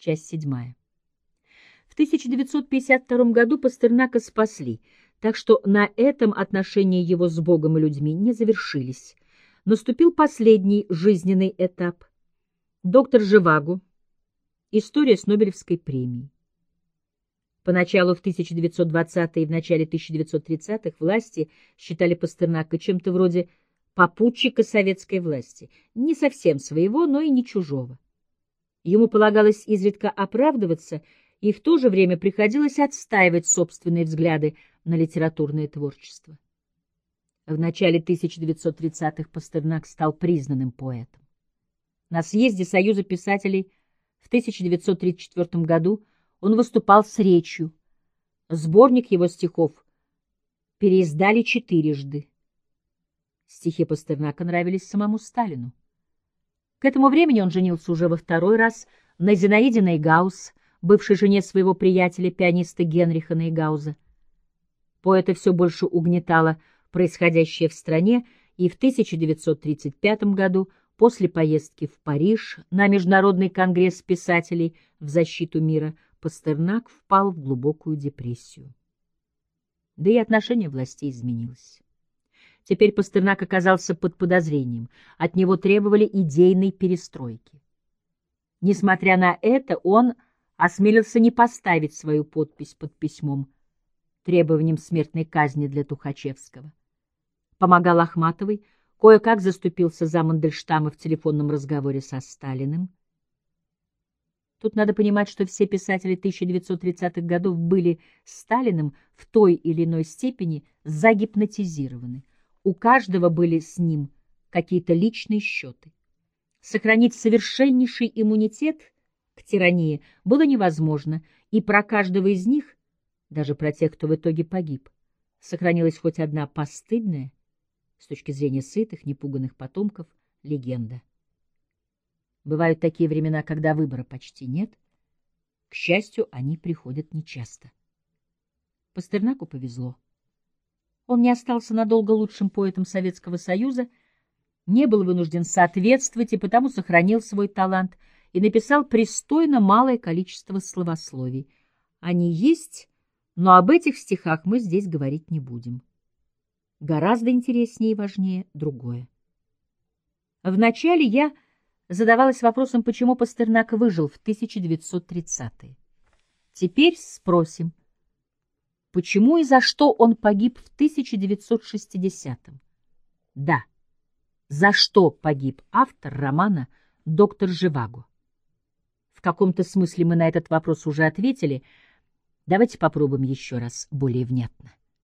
Часть седьмая. В 1952 году Пастернака спасли, так что на этом отношения его с Богом и людьми не завершились. Наступил последний жизненный этап. Доктор Живаго. История с Нобелевской премией. Поначалу в 1920-е и в начале 1930-х власти считали Пастернака чем-то вроде попутчика советской власти, не совсем своего, но и не чужого. Ему полагалось изредка оправдываться и в то же время приходилось отстаивать собственные взгляды на литературное творчество. В начале 1930-х Пастернак стал признанным поэтом. На съезде Союза писателей в 1934 году он выступал с речью. Сборник его стихов переиздали четырежды. Стихи Пастернака нравились самому Сталину. К этому времени он женился уже во второй раз на Зинаиде Нейгаус, бывшей жене своего приятеля, пианиста Генриха Нейгауза. Поэта все больше угнетало происходящее в стране, и в 1935 году, после поездки в Париж на Международный конгресс писателей в защиту мира, Пастернак впал в глубокую депрессию. Да и отношение властей изменилось. Теперь Пастернак оказался под подозрением, от него требовали идейной перестройки. Несмотря на это, он осмелился не поставить свою подпись под письмом, требованием смертной казни для Тухачевского. Помогал Ахматовой, кое-как заступился за Мандельштама в телефонном разговоре со Сталиным. Тут надо понимать, что все писатели 1930-х годов были Сталиным в той или иной степени загипнотизированы. У каждого были с ним какие-то личные счеты. Сохранить совершеннейший иммунитет к тирании было невозможно, и про каждого из них, даже про тех, кто в итоге погиб, сохранилась хоть одна постыдная, с точки зрения сытых, непуганных потомков, легенда. Бывают такие времена, когда выбора почти нет. К счастью, они приходят нечасто. Пастернаку повезло. Он не остался надолго лучшим поэтом Советского Союза, не был вынужден соответствовать и потому сохранил свой талант — и написал пристойно малое количество словословий. Они есть, но об этих стихах мы здесь говорить не будем. Гораздо интереснее и важнее другое. Вначале я задавалась вопросом, почему Пастернак выжил в 1930-е. Теперь спросим, почему и за что он погиб в 1960-м? Да, за что погиб автор романа «Доктор Живаго». В каком-то смысле мы на этот вопрос уже ответили. Давайте попробуем еще раз более внятно.